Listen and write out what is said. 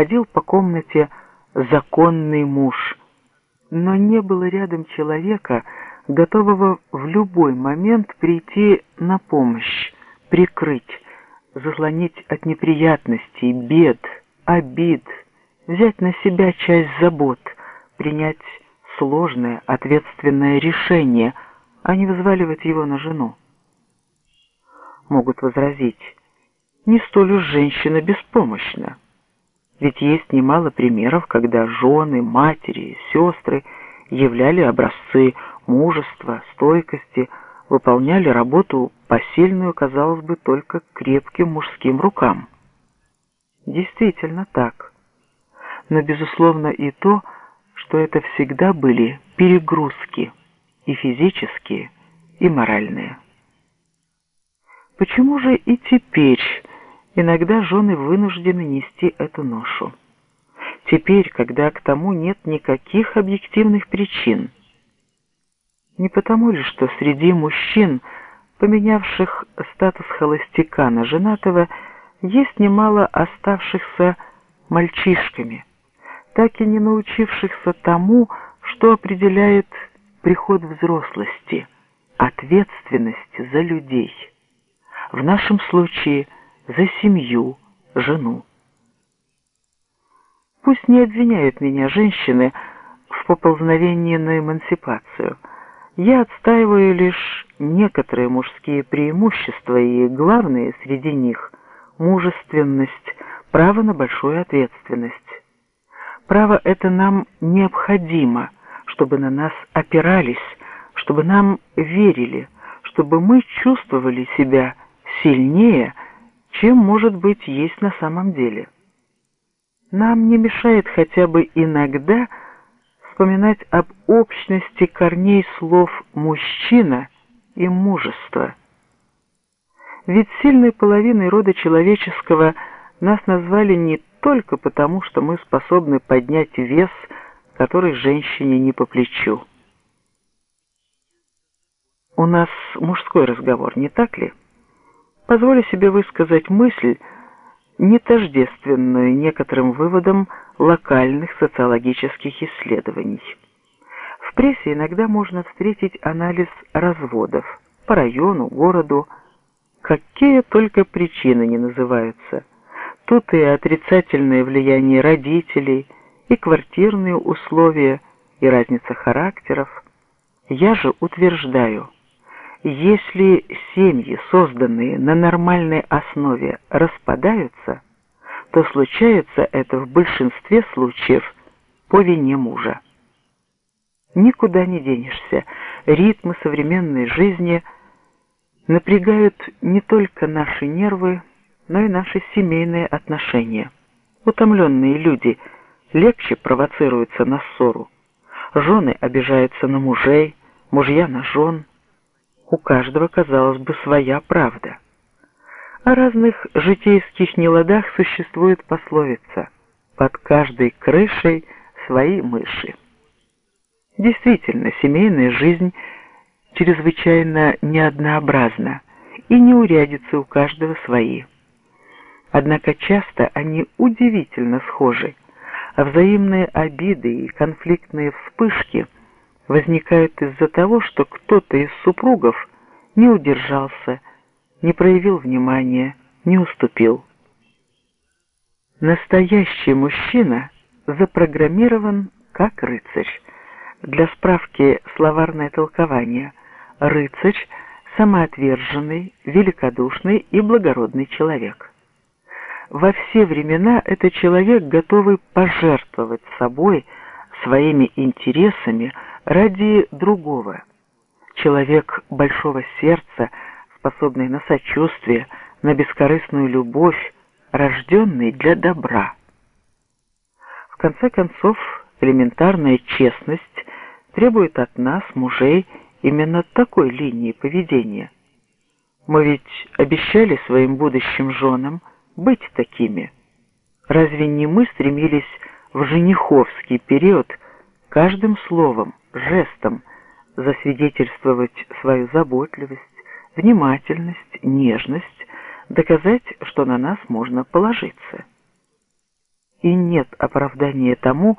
ходил по комнате законный муж, но не было рядом человека, готового в любой момент прийти на помощь, прикрыть, заслонить от неприятностей, бед, обид, взять на себя часть забот, принять сложное, ответственное решение, а не взваливать его на жену. Могут возразить, не столь уж женщина беспомощна. Ведь есть немало примеров, когда жены, матери, сестры являли образцы мужества, стойкости, выполняли работу посильную, казалось бы, только крепким мужским рукам. Действительно так. Но, безусловно, и то, что это всегда были перегрузки, и физические, и моральные. Почему же и теперь иногда жены вынуждены нести эту ношу? Теперь, когда к тому нет никаких объективных причин. Не потому ли, что среди мужчин, поменявших статус холостяка на женатого, есть немало оставшихся мальчишками, так и не научившихся тому, что определяет приход взрослости, ответственность за людей в нашем случае за семью, жену. Пусть не обвиняют меня женщины в поползновении на эмансипацию. Я отстаиваю лишь некоторые мужские преимущества и главные среди них – мужественность, право на большую ответственность. Право это нам необходимо, чтобы на нас опирались, чтобы нам верили, чтобы мы чувствовали себя сильнее, чем, может быть, есть на самом деле. Нам не мешает хотя бы иногда вспоминать об общности корней слов «мужчина» и «мужество». Ведь сильной половиной рода человеческого нас назвали не только потому, что мы способны поднять вес, который женщине не по плечу. У нас мужской разговор, не так ли? Позволю себе высказать мысль, не тождественную некоторым выводам локальных социологических исследований. В прессе иногда можно встретить анализ разводов по району, городу, какие только причины не называются. Тут и отрицательное влияние родителей, и квартирные условия, и разница характеров. Я же утверждаю – если семьи, созданные на нормальной основе, распадаются, то случается это в большинстве случаев по вине мужа. Никуда не денешься. Ритмы современной жизни напрягают не только наши нервы, но и наши семейные отношения. Утомленные люди легче провоцируются на ссору. Жены обижаются на мужей, мужья на жен – у каждого, казалось бы, своя правда. О разных житейских неладах существует пословица «под каждой крышей свои мыши». Действительно, семейная жизнь чрезвычайно неоднообразна, и неурядицы у каждого свои. Однако часто они удивительно схожи, а взаимные обиды и конфликтные вспышки – возникают из-за того, что кто-то из супругов не удержался, не проявил внимания, не уступил. Настоящий мужчина запрограммирован как рыцарь. Для справки словарное толкование. Рыцарь – самоотверженный, великодушный и благородный человек. Во все времена это человек, готовый пожертвовать собой, своими интересами – ради другого. Человек большого сердца, способный на сочувствие, на бескорыстную любовь, рожденный для добра. В конце концов, элементарная честность требует от нас, мужей, именно такой линии поведения. Мы ведь обещали своим будущим женам быть такими. Разве не мы стремились в жениховский период каждым словом, жестом засвидетельствовать свою заботливость, внимательность, нежность, доказать, что на нас можно положиться. и нет оправдания тому,